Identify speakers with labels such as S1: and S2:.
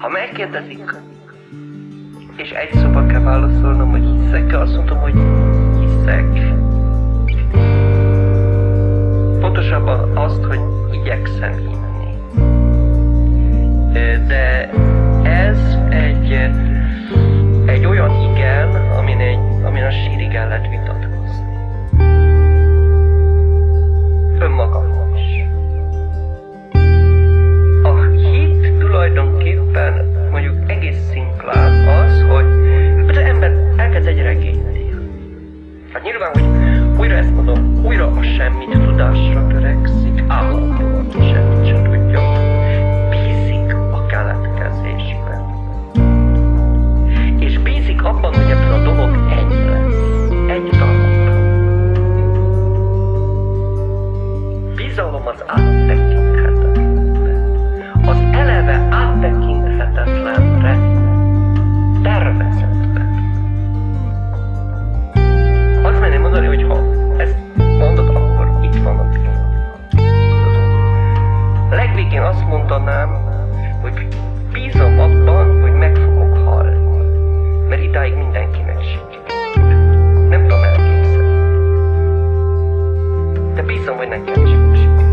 S1: Ha megkérdezik, és egy szóban kell válaszolnom, hogy hiszek azt mondom, hogy hiszek. Pontosabban azt, hogy igyekszem güey. mondanám, hogy bízom abban, hogy meg fogok halni. Mert idáig mindenkinek sikerült. Nem tudom elképzelni. De bízom, hogy nekem sikerült.